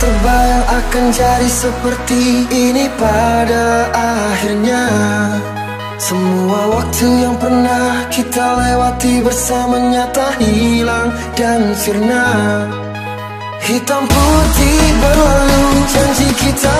terbayang akan jadi seperti ini pada akhirnya. Semua waktu yang pernah kita lewati bersama nyata hilang dan sirna. Hitam putih berlalu janji kita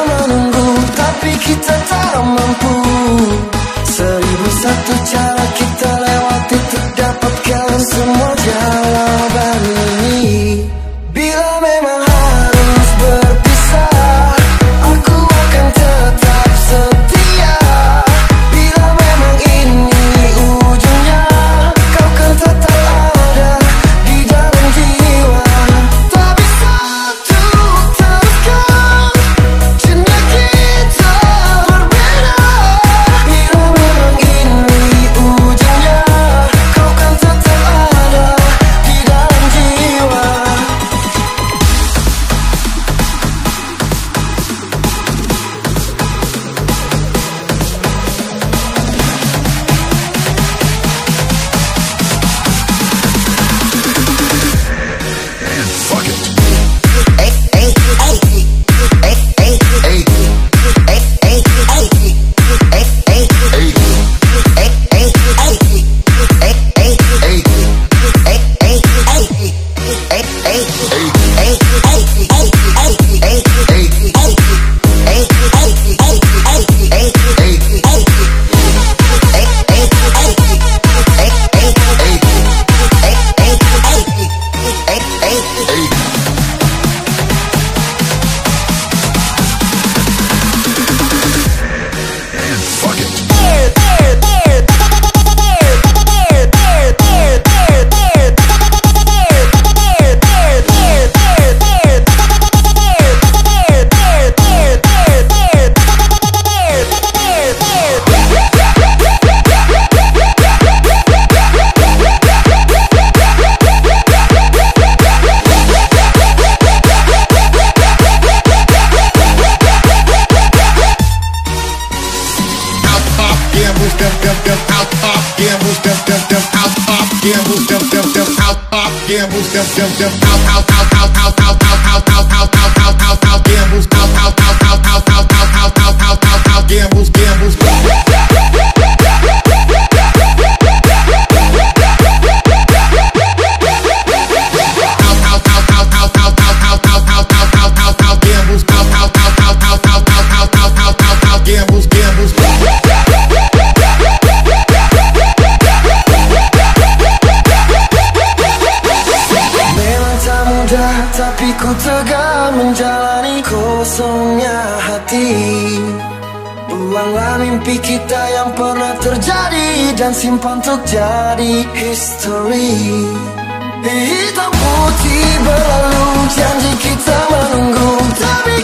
jump, jump, jump out, out. Tapi ku tegak menjalani kosongnya hati. Buanglah mimpi kita yang pernah terjadi Dan simpan untuk jadi history. Hitam putih berlalu Janji kita menunggu. Tapi